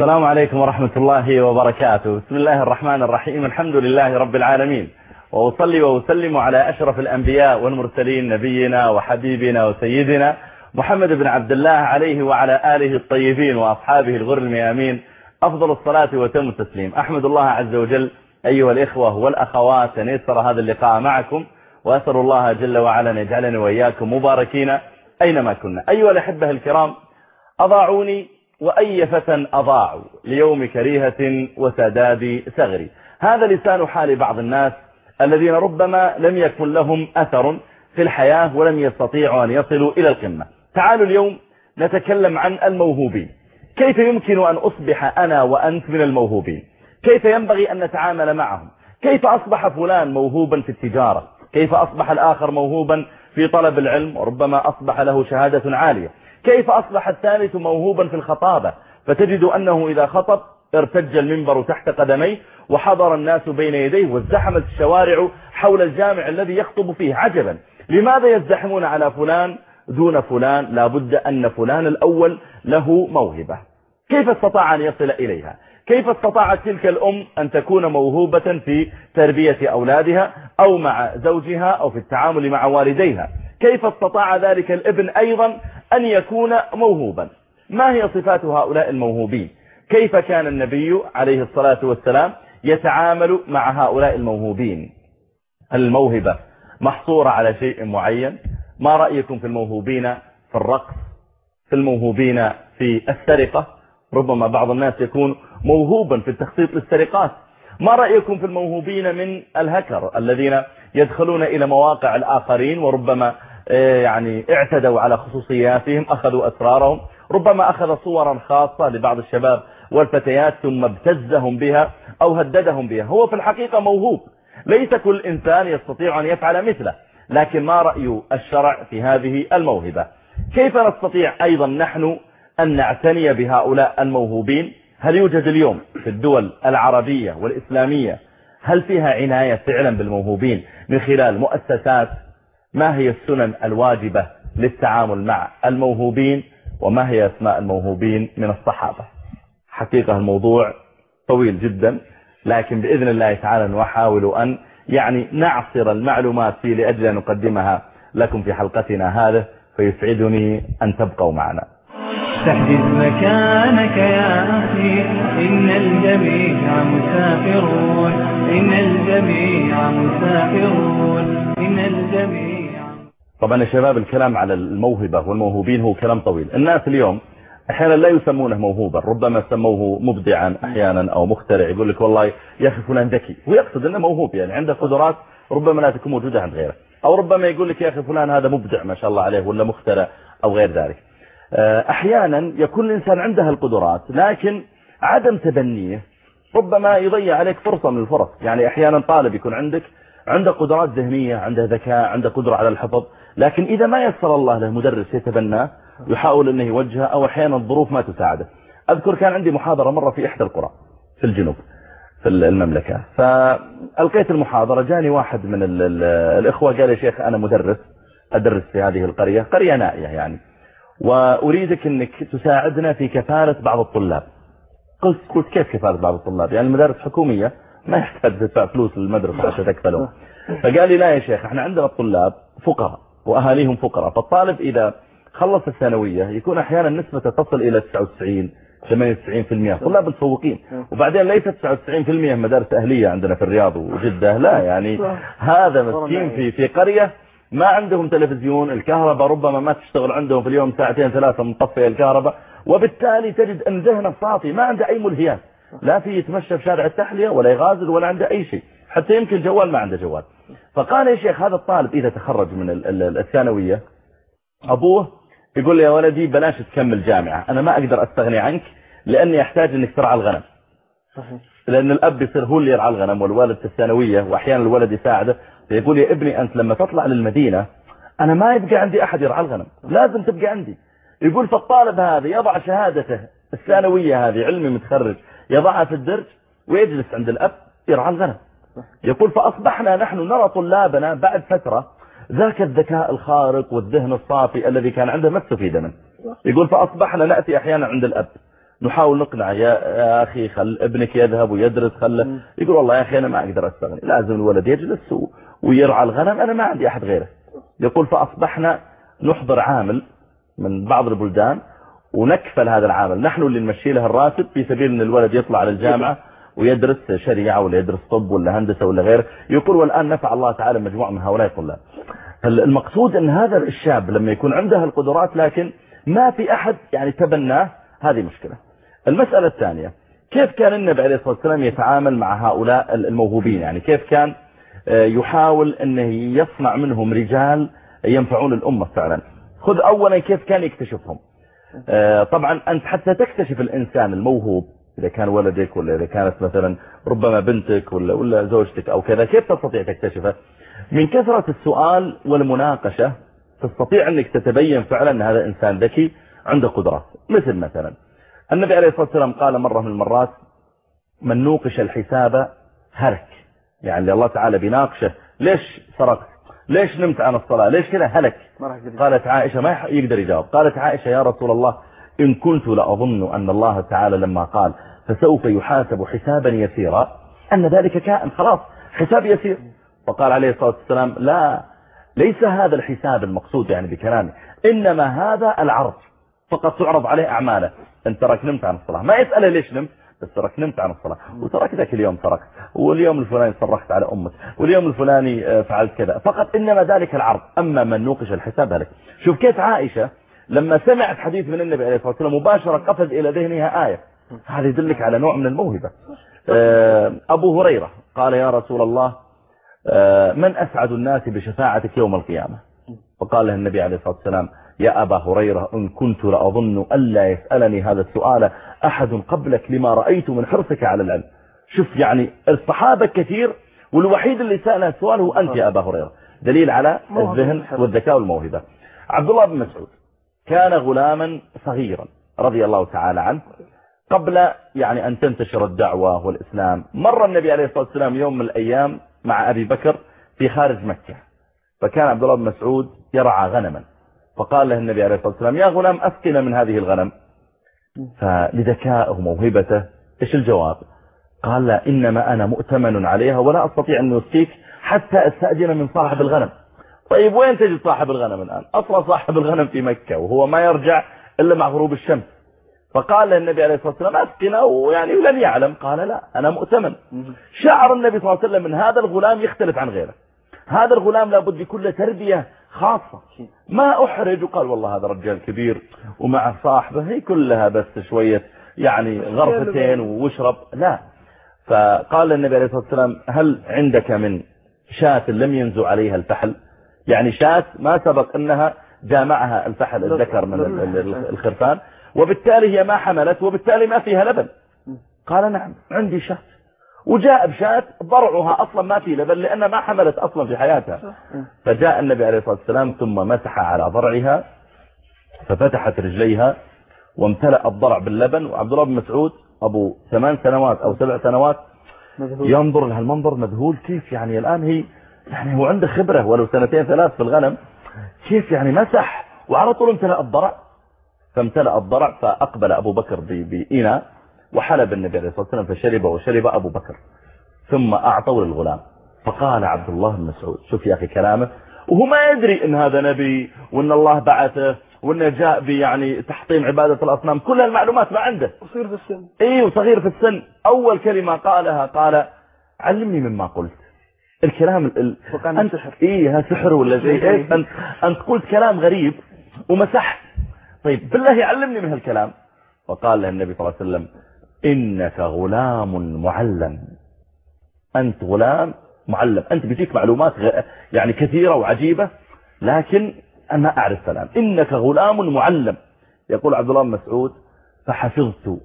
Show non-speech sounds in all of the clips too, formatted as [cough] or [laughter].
السلام عليكم ورحمة الله وبركاته. بسم الله الرحمن الرحيم. الحمد لله رب العالمين. وأصلي وأسلم على أشرف الأنبياء والمرسلين نبينا وحبيبنا وسيدنا محمد بن عبد الله عليه وعلى آله الطيبين وأصحابه الغر الميامين. أفضل الصلاة وتم التسليم. أحمد الله عز وجل أيها الإخوة والأخوات. أن يسر هذا اللقاء معكم. وأسأل الله جل وعلا أن وإياكم مباركين أينما كنا. أيها الأحبة الكرام أضاعوني وأي فتى أضاعوا ليوم كريهة وسداد ثغري هذا لسان حال بعض الناس الذين ربما لم يكن لهم أثر في الحياة ولم يستطيعوا أن يصلوا إلى القمة. تعالوا اليوم نتكلم عن الموهوبين. كيف يمكن أن أصبح أنا وأنت من الموهوبين؟ كيف ينبغي أن نتعامل معهم؟ كيف أصبح فلان موهوبا في التجارة؟ كيف أصبح الآخر موهوبا في طلب العلم؟ وربما أصبح له شهادة عالية. كيف أصبح الثالث موهوبا في الخطابة؟ فتجد أنه إذا خطب ارتج المنبر تحت قدميه وحضر الناس بين يديه وازدحمت الشوارع حول الجامع الذي يخطب فيه. عجبا. لماذا يزدحمون على فلان دون فلان؟ لابد أن فلان الأول له موهبة. كيف استطاع أن يصل إليها؟ كيف استطاعت تلك الأم أن تكون موهوبة في تربية أولادها أو مع زوجها أو في التعامل مع والديها؟ كيف استطاع ذلك الابن أيضا أن يكون موهوبا؟ ما هي صفات هؤلاء الموهوبين؟ كيف كان النبي عليه الصلاة والسلام يتعامل مع هؤلاء الموهوبين؟ الموهبة محصورة على شيء معين؟ ما رأيكم في الموهوبين في الرقص؟ في الموهوبين في السرقة؟ ربما بعض الناس يكون موهوبا في التخطيط للسرقات. ما رأيكم في الموهوبين من الهكر الذين يدخلون إلى مواقع الآخرين وربما يعني اعتدوا على خصوصياتهم أخذوا أسرارهم. ربما أخذ صورا خاصة لبعض الشباب والفتيات ثم ابتزهم بها أو هددهم بها. هو في الحقيقة موهوب. ليس كل إنسان يستطيع أن يفعل مثله لكن ما رأي الشرع في هذه الموهبة؟ كيف نستطيع أيضا نحن أن نعتني بهؤلاء الموهوبين؟ هل يوجد اليوم في الدول العربية والإسلامية هل فيها عناية فعلا بالموهوبين من خلال مؤسسات ما هي السنن الواجبة للتعامل مع الموهوبين وما هي أسماء الموهوبين من الصحابة؟ حقيقة الموضوع طويل جدا لكن بإذن الله تعالى نحاول أن يعني نعصر المعلومات فيه لأجل أن نقدمها لكم في حلقتنا هذا فيسعدني أن تبقوا معنا. تحجز مكانك يا أخي إن الجميع مسافرون إن الجميع مسافرون إن الجميع طبعا يا شباب الكلام على الموهبة والموهوبين هو كلام طويل. الناس اليوم أحيانا لا يسمونه موهوبا ربما سموه مبدعا أحيانا أو مخترع يقول لك والله يا أخي فلان ذكي. ويقصد إنه موهوب يعني عنده قدرات ربما لا تكون موجودة عند غيره. أو ربما يقول لك يا أخي فلان هذا مبدع ما شاء الله عليه ولا مخترع أو غير ذلك. أحيانا يكون الإنسان عنده القدرات لكن عدم تبنيه ربما يضيع عليك فرصة من الفرص. يعني أحيانا طالب يكون عندك عنده قدرات ذهنية عنده ذكاء عنده قدرة على الحفظ. لكن إذا ما يسر الله له مدرس يتبناه يحاول أنه يوجهه أو أحيانا الظروف ما تساعده. أذكر كان عندي محاضرة مرة في إحدى القرى في الجنوب في المملكة. فألقيت المحاضرة جاني واحد من ال ال الإخوة قال يا شيخ أنا مدرس أدرس في هذه القرية قرية نائية يعني. وأريدك أنك تساعدنا في كفالة بعض الطلاب. قلت قلت كيف كفالة بعض الطلاب؟ يعني المدارس حكومية ما يحتاج تدفع فلوس للمدرسة عشان تكفلهم. فقال لي لا يا شيخ إحنا عندنا الطلاب فقراء وأهاليهم فقراء. فالطالب إذا خلص الثانوية يكون أحيانا نسبة تصل إلى 99 98% طلاب متفوقين. وبعدين ليس 99% مدارس أهلية عندنا في الرياض وجدة لا يعني هذا مسكين في في قرية ما عندهم تلفزيون الكهرباء ربما ما تشتغل عندهم في اليوم ساعتين ثلاثة مطفية الكهرباء. وبالتالي تجد أن ذهنه صافي ما عنده أي ملهيات. لا في يتمشى في شارع التحلية ولا يغازل ولا عنده أي شيء. حتى يمكن جوال ما عنده جوال. فقال يا شيخ هذا الطالب إذا تخرج من الثانوية أبوه يقول لي يا ولدي بلاش تكمل جامعة أنا ما أقدر أستغني عنك لأني أحتاج أنك ترعى الغنم. لأن الأب يصير هو اللي يرعى الغنم والوالد في الثانوية وأحيانا الولد يساعده فيقول يا ابني أنت لما تطلع للمدينة أنا ما يبقى عندي أحد يرعى الغنم لازم تبقى عندي. يقول فالطالب هذا يضع شهادته الثانوية هذه علمي متخرج يضعها في الدرج ويجلس عند الأب يرعى الغنم. يقول فأصبحنا نحن نرى طلابنا بعد فترة ذاك الذكاء الخارق والذهن الصافي الذي كان عنده ما استفيد منه. يقول فأصبحنا نأتي أحيانا عند الأب. نحاول نقنع يا, أخي خل ابنك يذهب ويدرس خله يقول والله يا أخي أنا ما أقدر أستغني لازم الولد يجلس ويرعى الغنم. أنا ما عندي أحد غيره. يقول فأصبحنا نحضر عامل من بعض البلدان ونكفل هذا العامل. نحن اللي نمشي له الراتب في سبيل إن الولد يطلع على الجامعة ويدرس شريعة ولا يدرس طب ولا هندسة ولا غيره يقول والآن نفع الله تعالى مجموعة من هؤلاء الطلاب. المقصود أن هذا الشاب لما يكون عنده القدرات لكن ما في أحد يعني تبناه؟ هذه مشكلة. المسألة الثانية كيف كان النبي عليه الصلاة والسلام يتعامل مع هؤلاء الموهوبين؟ يعني كيف كان يحاول انه يصنع منهم رجال ينفعون الأمة فعلا؟ خذ أولا كيف كان يكتشفهم؟ طبعا أنت حتى تكتشف الإنسان الموهوب إذا كان ولدك ولا إذا كانت مثلا ربما بنتك ولا, ولا زوجتك أو كذا كيف تستطيع تكتشفه؟ من كثرة السؤال والمناقشة تستطيع أنك تتبين فعلا أن هذا إنسان ذكي عنده قدرات مثل مثلا النبي عليه الصلاة والسلام قال مرة من المرات من نوقش الحساب هلك. يعني الله تعالى بيناقشه ليش سرقت؟ ليش نمت عن الصلاة؟ ليش كذا هلك؟ قالت عائشة ما يقدر يجاوب. قالت عائشة يا رسول الله إن كنت لأظن أن الله تعالى لما قال فسوف يحاسب حسابا يسيرا أن ذلك كائن خلاص حساب يسير. وقال عليه الصلاة والسلام لا ليس هذا الحساب المقصود يعني بكلامه إنما هذا العرض. فقط تعرض عليه أعماله. أنت ترك نمت عن الصلاة. ما يسأله ليش نمت؟ بس ترك نمت عن الصلاة. وترك ذاك اليوم تركت. واليوم الفلاني صرخت على أمك. واليوم الفلاني فعلت كذا. فقط إنما ذلك العرض. أما من نوقش الحساب هلك. شوف كيف عائشة لما سمعت حديث من النبي عليه الصلاة والسلام مباشرة قفز إلى ذهنها آية. هذا يدلك على نوع من الموهبة. أبو هريرة قال يا رسول الله من أسعد الناس بشفاعتك يوم القيامة؟ فقال له النبي عليه الصلاة والسلام يا أبا هريرة إن كنت لأظن ألا يسألني هذا السؤال أحد قبلك لما رأيت من حرصك على العلم. شوف يعني الصحابة كثير والوحيد اللي سأل السؤال هو أنت يا أبا هريرة. دليل على الذهن والذكاء والموهبة. عبد الله بن مسعود كان غلاما صغيرا رضي الله تعالى عنه قبل يعني أن تنتشر الدعوة والإسلام. مر النبي عليه الصلاة والسلام يوم من الأيام مع أبي بكر في خارج مكة. فكان عبد الله بن مسعود يرعى غنما. فقال له النبي عليه الصلاة والسلام يا غلام أسقنا من هذه الغنم. فلذكائه وموهبته إيش الجواب؟ قال لا إنما أنا مؤتمن عليها ولا أستطيع أن أسقيك حتى أستأذن من صاحب الغنم. طيب وين تجد صاحب الغنم الآن؟ أصلا صاحب الغنم في مكة وهو ما يرجع إلا مع غروب الشمس. فقال النبي عليه الصلاة والسلام أسقنا ويعني لن يعلم. قال لا أنا مؤتمن. شعر النبي صلى الله عليه وسلم من هذا الغلام يختلف عن غيره. هذا الغلام لابد يكون تربية خاصة. ما أحرج؟ وقال والله هذا رجال كبير ومع صاحبه هي كلها بس شوية يعني غرفتين واشرب. لا. فقال النبي عليه الصلاة والسلام هل عندك من شاة لم ينزو عليها الفحل؟ يعني شاة ما سبق أنها جامعها الفحل الذكر من الخرفان وبالتالي هي ما حملت وبالتالي ما فيها لبن. قال نعم عندي شاة. وجاء بشاة ضرعها أصلا ما في لبن لأنها ما حملت أصلا في حياتها. فجاء النبي عليه الصلاة والسلام ثم مسح على ضرعها ففتحت رجليها وامتلأ الضرع باللبن. وعبد الله بن مسعود أبو ثمان سنوات أو سبع سنوات ينظر لها المنظر مذهول كيف يعني الآن هي يعني هو عنده خبرة ولو سنتين ثلاث في الغنم كيف يعني مسح؟ وعلى طول امتلأ الضرع. فامتلأ الضرع فأقبل أبو بكر بإناء وحلب النبي عليه الصلاة والسلام فشرب وشرب أبو بكر ثم أعطوا للغلام. فقال عبد الله بن مسعود شوف يا أخي كلامه وهو ما يدري إن هذا نبي وإن الله بعثه وإنه جاء يعني تحطيم عبادة الأصنام. كل المعلومات ما عنده. وصغير في السن. إيه وصغير في السن. أول كلمة قالها قال علمني مما قلت. الكلام ال... إيه ها سحر ولا زي إيه؟ أنت, أنت قلت كلام غريب ومسحت طيب بالله علمني من هالكلام. وقال له النبي صلى الله عليه وسلم إنك غلام معلم. أنت غلام معلم. أنت بيجيك معلومات يعني كثيرة وعجيبة لكن أنا أعرف سلام إنك غلام معلم. يقول عبد الله بن مسعود فحفظت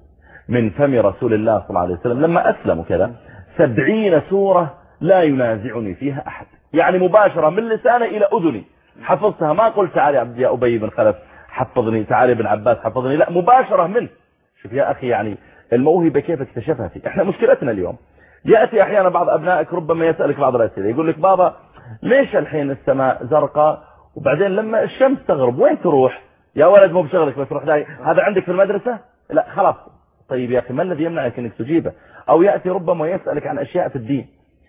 من فم رسول الله صلى الله عليه وسلم لما أسلم كذا سبعين سورة لا ينازعني فيها أحد. يعني مباشرة من لسانه إلى أذني. حفظتها ما قلت تعالي يا أبي بن خلف حفظني تعالي بن عباس حفظني. لا مباشرة منه شوف يا أخي يعني الموهبة كيف اكتشفها فيك إحنا مشكلتنا اليوم. يأتي أحيانا بعض أبنائك ربما يسألك بعض الأسئلة. يقول لك بابا ليش الحين السماء زرقاء؟ وبعدين لما الشمس تغرب وين تروح؟ يا ولد مو بشغلك بس روح داي هذا عندك في المدرسة؟ لا خلاص. طيب يا أخي ما الذي يمنعك أنك تجيبه؟ أو يأتي ربما يسألك عن أشياء في الدين.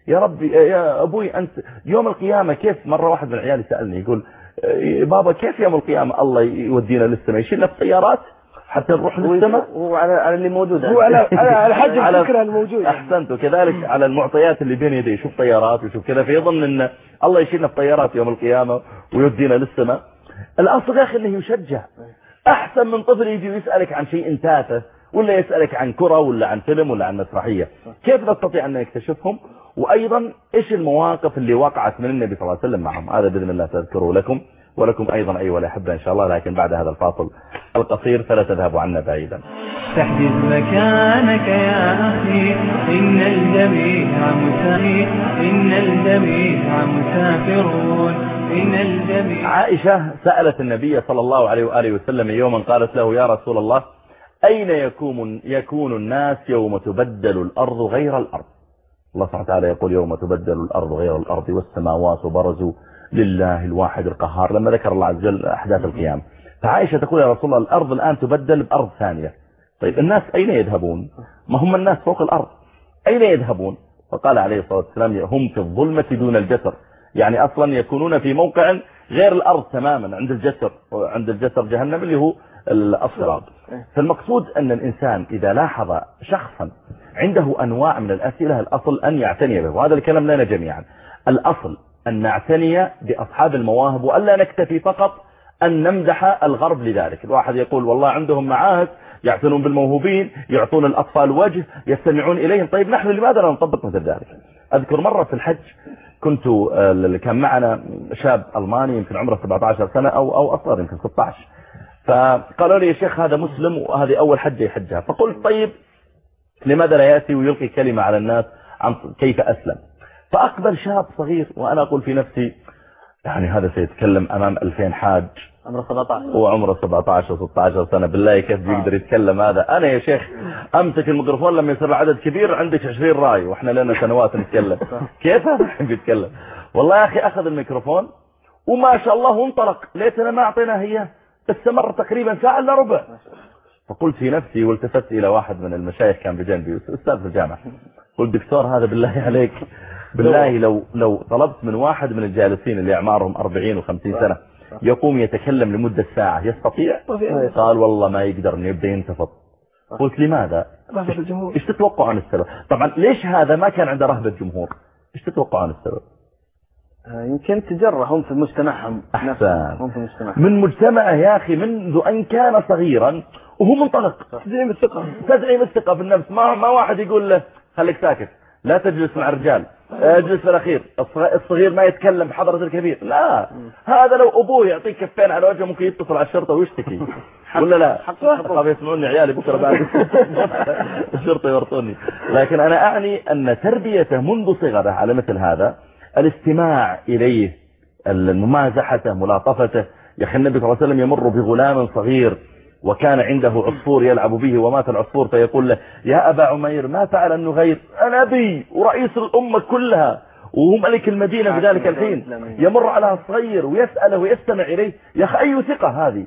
يا ربي يا أبوي أنت يوم القيامة كيف؟ مرة واحد من عيالي سألني يقول بابا كيف يوم القيامة؟ الله يودينا للسماء. يشيلنا في طيارات حتى نروح للسماء؟ هو على على اللي موجود هو على على حجم [laughs] الفكرة الموجودة أحسنت. وكذلك على المعطيات اللي بين يديه يشوف طيارات ويشوف كذا فيظن إن الله يشيلنا في طيارات يوم القيامة ويودينا للسماء. الأصل يا أخي إنه يشجع. أحسن من طفل يجي ويسألك عن شيء تافه ولا يسألك عن كرة ولا عن فيلم ولا عن مسرحية. كيف نستطيع أن نكتشفهم وأيضا إيش المواقف اللي وقعت من النبي صلى الله عليه وسلم معهم؟ هذا بإذن الله تذكره لكم ولكم أيضا ايها الاحبه إن شاء الله لكن بعد هذا الفاصل القصير فلا تذهبوا عنا بعيدا. تحجز مكانك يا أخي إن الجميع مسافر إن الجميع مسافرون إن الجميع عائشة سألت النبي صلى الله عليه وآله وسلم يوما قالت له يا رسول الله أين يكون, يكون الناس يوم تبدل الأرض غير الأرض؟ الله سبحانه وتعالى يقول يوم تبدل الأرض غير الأرض والسماوات برزوا لله الواحد القهار لما ذكر الله عز وجل أحداث القيامة. فعائشة تقول يا رسول الله الأرض الآن تبدل بأرض ثانية. طيب الناس أين يذهبون؟ ما هم الناس فوق الأرض. أين يذهبون؟ فقال عليه الصلاة والسلام هم في الظلمة دون الجسر. يعني أصلا يكونون في موقع غير الأرض تماما عند الجسر عند الجسر جهنم اللي هو الصراط فالمقصود أن الإنسان إذا لاحظ شخصا عنده أنواع من الأسئلة الأصل أن يعتني به وهذا الكلام لنا جميعا. الأصل أن نعتني بأصحاب المواهب وألا نكتفي فقط أن نمدح الغرب لذلك. الواحد يقول والله عندهم معاهد يعتنون بالموهوبين يعطون الأطفال وجه يستمعون إليهم. طيب نحن لماذا لا نطبق مثل ذلك؟ أذكر مرة في الحج كنت آه، كان معنا شاب ألماني يمكن عمره 17 سنة أو أو أصغر يمكن 16 فقالوا لي يا شيخ هذا مسلم وهذه أول حجة يحجها. فقلت طيب لماذا لا يأتي ويلقي كلمة على الناس عن كيف أسلم؟ فأقبل شاب صغير وأنا أقول في نفسي يعني هذا سيتكلم أمام 2000 حاج. عمره 17 هو عمره 17 و 16 سنة. بالله كيف بيقدر يتكلم هذا؟ أنا يا شيخ أمسك الميكروفون لما يصير عدد كبير عندك 20 راي وإحنا لنا سنوات نتكلم. [laughs] كيف هذا بيتكلم والله يا أخي أخذ الميكروفون وما شاء الله وانطلق ليتنا ما أعطيناه إياه استمر تقريبا ساعة إلا ربع. فقلت في نفسي والتفت إلى واحد من المشايخ كان بجنبي أستاذ في الجامعة قلت دكتور هذا بالله عليك بالله لو لو طلبت من واحد من الجالسين اللي أعمارهم 40 و50 سنة يقوم يتكلم لمدة ساعة يستطيع؟ قال والله ما يقدر إنه يبدأ ينتفض. قلت لماذا؟ إيش تتوقعون السبب؟ طبعا ليش هذا ما كان عنده رهبة جمهور؟ إيش تتوقعون السبب؟ آه، يمكن تجرة هم في مجتمعهم. أحسن. هم في مجتمعهم. من مجتمعه يا أخي منذ أن كان صغيرا وهو منطلق. تدعيم الثقة. تدعيم الثقة في النفس. ما ما واحد يقول له خليك ساكت. لا تجلس مع الرجال. اجلس في الأخير. الصغ- الصغير ما يتكلم بحضرة الكبير. لا. هذا لو أبوه يعطيك كفين على وجهه ممكن يتصل على الشرطة ويشتكي. [laughs] ولا لا؟ طب يسمعوني عيالي بكرة بعد. [laughs] الشرطة يورطوني. لكن أنا أعني أن تربيته منذ صغره على مثل هذا الاستماع إليه ممازحته ملاطفته. يا أخي النبي صلى الله عليه وسلم يمر بغلام صغير. وكان عنده عصفور يلعب به ومات العصفور فيقول له يا أبا عمير ما فعل النغير أنا أبي ورئيس الأمة كلها. وهو ملك المدينة في ذلك الحين. يمر على الصغير ويسأله ويستمع إليه. يا أخي أي ثقة هذه؟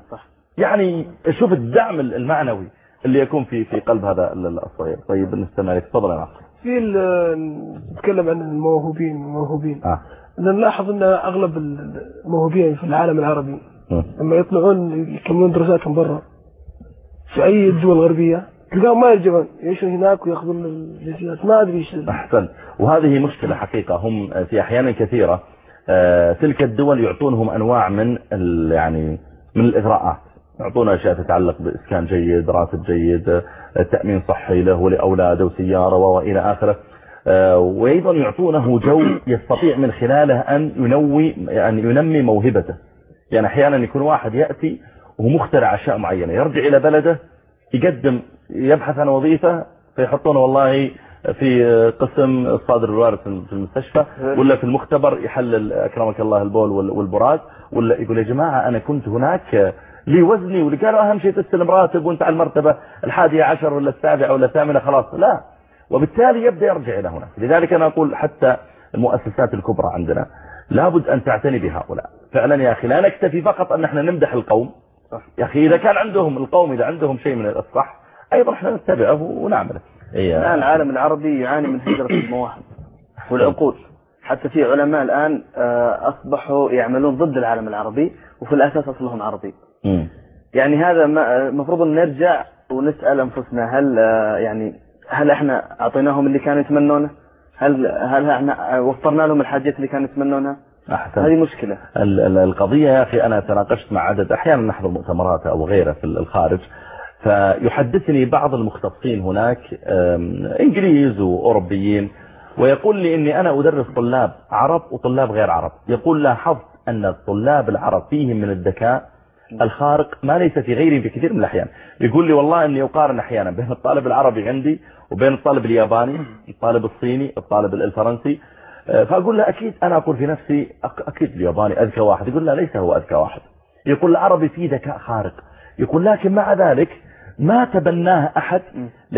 يعني شوف الدعم المعنوي اللي يكون في في قلب هذا الصغير طيب نستمع لك. تفضل يا في ال- نتكلم عن الموهوبين الموهوبين. آه. نلاحظ أن أغلب الموهوبين في العالم العربي م. لما يطلعون يكملون دراساتهم برا في أي الدول الغربيه تلقاهم ما يرجعون يعيشون هناك ويأخذون الجنسيات ما أدري إيش أحسن. وهذه مشكلة حقيقة. هم في أحيان كثيرة آه، تلك الدول يعطونهم أنواع من يعني من الإغراءات. يعطون أشياء تتعلق بإسكان جيد راتب جيد آه، تأمين صحي له ولأولاده وسيارة وإلى آخره. آه، وأيضا يعطونه جو يستطيع من خلاله أن ينوي يعني ينمي موهبته. يعني أحيانا يكون واحد يأتي وهو مخترع أشياء معينة. يرجع إلى بلده يقدم يبحث عن وظيفة فيحطونه والله في قسم الصادر الوارد في المستشفى ولا في المختبر يحلل أكرمك الله البول وال- والبراز ولا يقول يا جماعة أنا كنت هناك لي وزني واللي قالوا أهم شيء تستلم راتب وانت على المرتبة الحادية عشر ولا السابعة ولا الثامنة خلاص. لا. وبالتالي يبدأ يرجع إلى هناك. لذلك أنا أقول حتى المؤسسات الكبرى عندنا لابد أن تعتني بهؤلاء. فعلا يا أخي لا نكتفي فقط أن إحنا نمدح القوم. يا أخي إذا كان عندهم القوم إذا عندهم شيء من الصح أيضا إحنا نتبعه ونعمله. إيه. الآن العالم العربي يعاني من هجرة المواهب والعقول حتى في علماء الآن آه، أصبحوا يعملون ضد العالم العربي وفي الأساس أصلهم عربي. مم. يعني هذا ما- المفروض أن نرجع ونسأل أنفسنا هل آه، يعني هل إحنا أعطيناهم اللي كانوا يتمنونه؟ هل هل إحنا وفرنا لهم الحاجات اللي كانوا يتمنونها؟ أحسن. هذه مشكلة. ال- ال- القضية يا أخي أنا تناقشت مع عدد أحيانا نحضر مؤتمرات أو غيره في الخارج فيحدثني بعض المختصين هناك إنجليز وأوروبيين ويقول لي إني أنا أدرس طلاب عرب وطلاب غير عرب. يقول لاحظت أن الطلاب العرب فيهم من الذكاء الخارق ما ليس في غيري في كثير من الأحيان. يقول لي والله أني أقارن أحيانا بين الطالب العربي عندي وبين الطالب الياباني الطالب الصيني الطالب الفرنسي. فأقول له أكيد أنا أقول في نفسي أك- أكيد الياباني أذكى واحد. يقول لا ليس هو أذكى واحد. يقول العربي فيه ذكاء خارق. يقول لكن مع ذلك ما تبناه أحد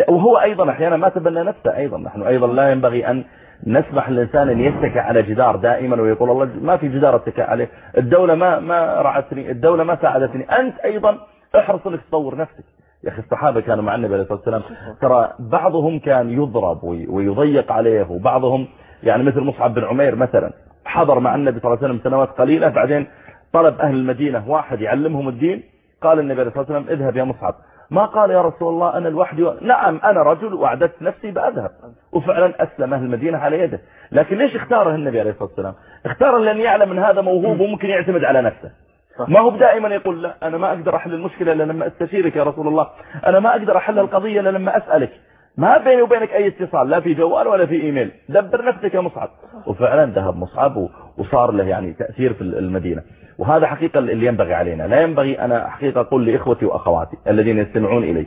وهو أيضا أحيانا ما تبنى نفسه أيضا. نحن أيضا لا ينبغي أن نسمح للإنسان أن يتكى على جدار دائما ويقول الله ما في جدار اتكى عليه. الدولة ما ما رعتني الدولة ما ساعدتني. أنت أيضا احرص أنك تطور نفسك. يا أخي الصحابة كانوا مع النبي عليه الصلاة والسلام. ترى بعضهم كان يضرب وي- ويضيق عليه وبعضهم يعني مثل مصعب بن عمير مثلا. حضر مع النبي صلى الله عليه وسلم سنوات قليلة بعدين طلب أهل المدينة واحد يعلمهم الدين قال النبي عليه الصلاة والسلام اذهب يا مصعب. ما قال يا رسول الله أنا لوحدي و... نعم أنا رجل وأعددت نفسي بأذهب. وفعلا أسلم أهل المدينة على يده. لكن ليش اختاره النبي عليه الصلاة والسلام؟ اختار لأن يعلم أن هذا موهوب وممكن يعتمد على نفسه. ما هو دائما يقول لا أنا ما أقدر أحل المشكلة إلا لما أستشيرك يا رسول الله. أنا ما أقدر أحل القضية إلا لما أسألك. ما بيني وبينك أي اتصال لا في جوال ولا في إيميل. دبر نفسك يا مصعب. وفعلا ذهب مصعب وصار له يعني تأثير في المدينة. وهذا حقيقة اللي ينبغي علينا. لا ينبغي أنا حقيقة أقول لإخوتي وأخواتي الذين يستمعون إلي.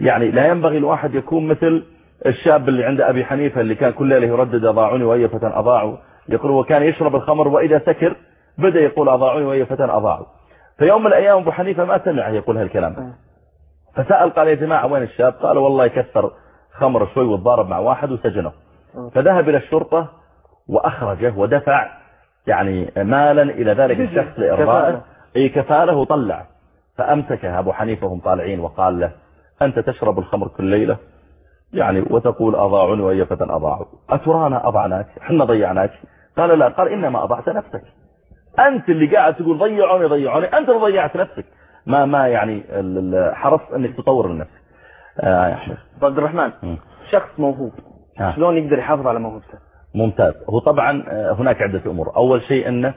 يعني لا ينبغي الواحد يكون مثل الشاب اللي عند أبي حنيفة اللي كان كل ليلة يردد أضاعوني وأي فتى أضاعوا يقول وكان يشرب الخمر وإذا سكر بدأ يقول أضاعوني وأي فتى أضاعوا في يوم من الأيام أبو حنيفة ما سمع يقول هالكلام. فسأل قال يا جماعة وين الشاب؟ قالوا والله يكثر خمر شوي وتضارب مع واحد وسجنه. فذهب إلى الشرطة وأخرجه ودفع يعني مالا إلى ذلك الشخص لإرضائه. أي كفاله وطلع. فأمسكه أبو حنيفة وهم طالعين وقال له أنت تشرب الخمر كل ليلة؟ يعني وتقول أضاعوني وهي فتى أضاعوا أترانا أضعناك؟ حنا ضيعناك. قال لا قال إنما أضعت نفسك. أنت اللي قاعد تقول ضيعوني ضيعوني. أنت اللي ضيعت نفسك. ما ما يعني حرصت أنك تطور من نفسك آه يا أحمد عبد الرحمن مم. شخص موهوب آه. شلون يقدر يحافظ على موهبته؟ ممتاز. هو طبعا آه، هناك عدة أمور. أول شيء أنه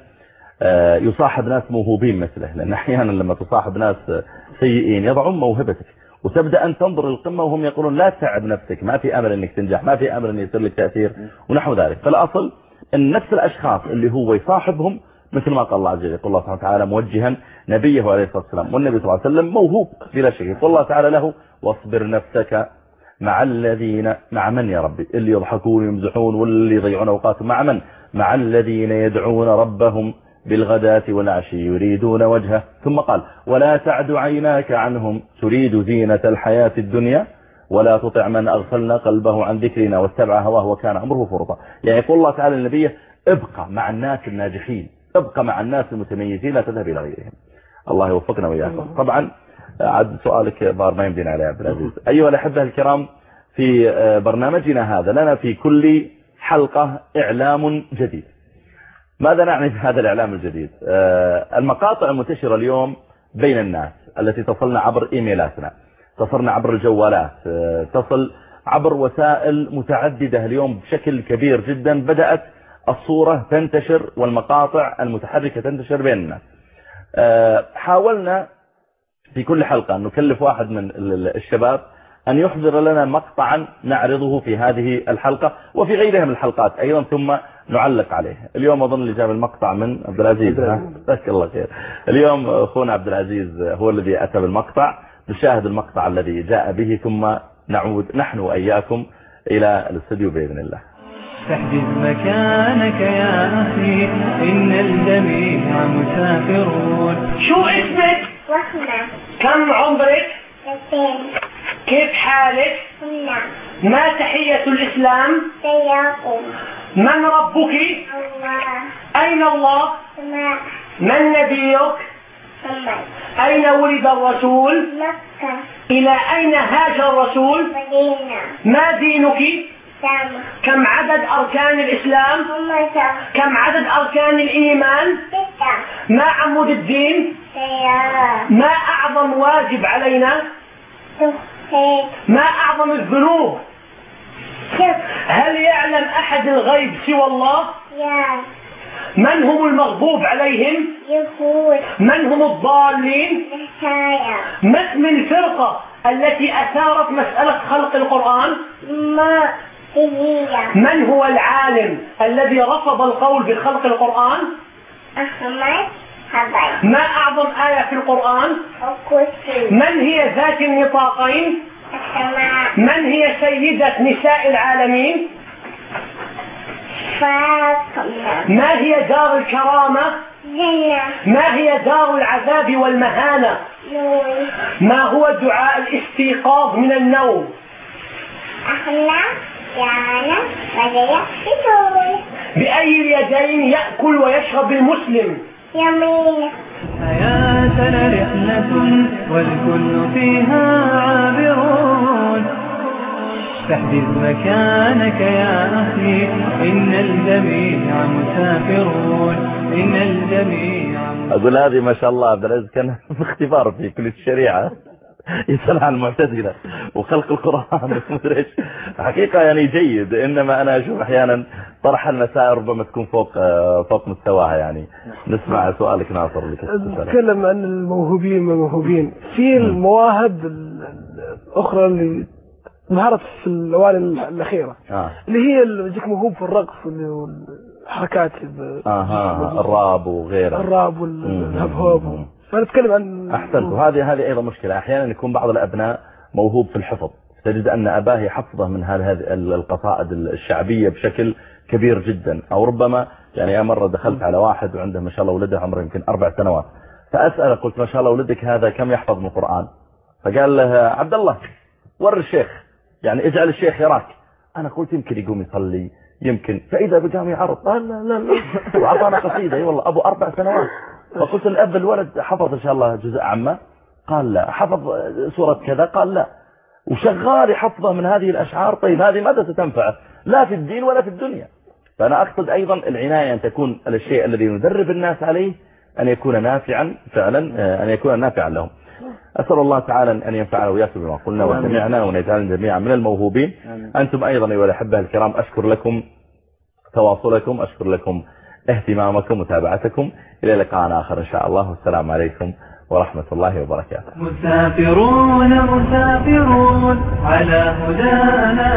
آه، يصاحب ناس موهوبين مثله لأن أحيانا لما تصاحب ناس آه، سيئين يضعون موهبتك. وتبدأ أن تنظر للقمة وهم يقولون لا تتعب نفسك ما في أمل أنك تنجح ما في أمل أن يصير لك تأثير ونحو ذلك. فالأصل أن نفس الأشخاص اللي هو يصاحبهم مثل ما قال الله عز وجل يقول الله سبحانه وتعالى موجها نبيه عليه الصلاة والسلام والنبي صلى الله عليه وسلم موهوب بلا شك. يقول الله تعالى له واصبر نفسك مع الذين مع من يا ربي؟ اللي يضحكون ويمزحون واللي يضيعون أوقاتهم مع من؟ مع الذين يدعون ربهم بالغداة والعشي يريدون وجهه. ثم قال ولا تعد عيناك عنهم تريد زينة الحياة الدنيا ولا تطع من أغفلنا قلبه عن ذكرنا واتبع هواه وكان أمره فرطا. يعني يقول الله تعالى للنبي ابقى مع الناس الناجحين. ابقى مع الناس المتميزين لا تذهب إلى غيرهم. الله يوفقنا وإياكم. طبعا عد سؤالك ظهر ما يمدينا عليه عبد العزيز. أيها الأحبة الكرام في آه، برنامجنا هذا لنا في كل حلقة إعلام جديد. ماذا نعني [laughs] بهذا الإعلام الجديد؟ آه، المقاطع المنتشرة اليوم بين الناس التي تصلنا عبر إيميلاتنا تصلنا عبر الجوالات آه، تصل عبر وسائل متعددة اليوم بشكل كبير جدا بدأت الصورة تنتشر والمقاطع المتحركة تنتشر بين الناس آه، حاولنا في كل حلقة أن نكلف واحد من ال- ال- الشباب أن يحضر لنا مقطعا نعرضه في هذه الحلقة وفي غيرها من الحلقات أيضا ثم نعلق عليه. اليوم أظن اللي جاب المقطع من عبد العزيز؟ جزاك الله خير. اليوم أخونا عبد العزيز هو الذي أتى بالمقطع. نشاهد المقطع الذي جاء به ثم نعود نحن وإياكم إلى الاستوديو بإذن الله. فاحجز مكانك يا أخي إن الجميع مسافرون شو اسمك؟ وحنا كم عمرك؟ اثنين كيف حالك؟ كنا ما تحية الإسلام؟ سياق من ربك؟ الله أين الله؟ سماء من نبيك؟ محمد أين ولد الرسول مكة إلى أين هاجر الرسول مدينة ما دينك سامة كم عدد أركان الإسلام؟ كم. عدد أركان الإيمان؟ ستة. ما عمود الدين؟ سيارة ما أعظم واجب علينا؟ ما أعظم الذنوب؟ هل يعلم أحد الغيب سوى الله؟ يا من هم المغضوب عليهم؟ يهود من هم الضالين؟ ما اسم الفرقة التي أثارت مسألة خلق القرآن؟ ما من هو العالم الذي رفض القول بخلق القرآن؟ ما أعظم آية في القرآن؟ من هي ذات النطاقين؟ من هي سيدة نساء العالمين؟ ما هي دار الكرامة؟ ما هي دار العذاب والمهانة؟ ما هو دعاء الاستيقاظ من النوم؟ بأي اليدين يأكل ويشرب المسلم. يمين حياتنا رحلة والكل فيها عابرون. فاحجز مكانك يا أخي إن الجميع مسافرون. إن الجميع أقول هذه ما شاء الله عبد العزيز كان في [laughs] اختبار في كلية الشريعة. [laughs] يسأل عن المعتزلة وخلق القرآن. [laughs] حقيقة يعني جيد إنما أنا أشوف أحيانا طرح المسائل ربما تكون فوق آه، فوق مستواها يعني. نسمع سؤالك ناصر. نتكلم عن الموهوبين ما الموهوبين. في المواهب ال- الأخرى اللي ظهرت في الأوائل الأخيرة. آه. اللي هي اللي يجيك موهوب في الرقص والحركات ال- أها الراب وغيره الراب مم. فنتكلم عن احسنت وهذه هذه أيضا مشكلة. أحيانا يكون بعض الأبناء موهوب في الحفظ. تجد أن أباه يحفظه من هذه القصائد الشعبية بشكل كبير جدا. أو ربما يعني مرة دخلت على واحد وعنده ما شاء الله ولده عمره يمكن أربع سنوات. فأسأله قلت ما شاء الله ولدك هذا كم يحفظ من القرآن فقال له عبد الله ور الشيخ. يعني اجعل الشيخ يراك. أنا قلت يمكن يقوم يصلي يمكن. فإذا بقام يعرض. قال لا لا لا. واعطانا قصيدة. إي والله أبو أربع سنوات. فقلت الأب الولد حفظ إن شاء الله جزء عامه قال لا. حفظ سورة كذا؟ قال لا. وشغال يحفظه من هذه الأشعار. طيب هذه ماذا ستنفعه؟ لا في الدين ولا في الدنيا. فأنا أقصد أيضا العناية أن تكون الشيء الذي ندرب الناس عليه أن يكون نافعا فعلا آه، أن يكون نافعا لهم. أسأل الله تعالى أن ينفعنا وإياكم بما قلنا وسمعنا ونجعلنا جميعا من الموهوبين. أنتم أيضا أيها الأحبة الكرام أشكر لكم تواصلكم أشكر لكم اهتمامكم ومتابعتكم. إلى لقاء آخر إن شاء الله. والسلام عليكم ورحمة الله وبركاته. مسافرون مسافرون على هدانا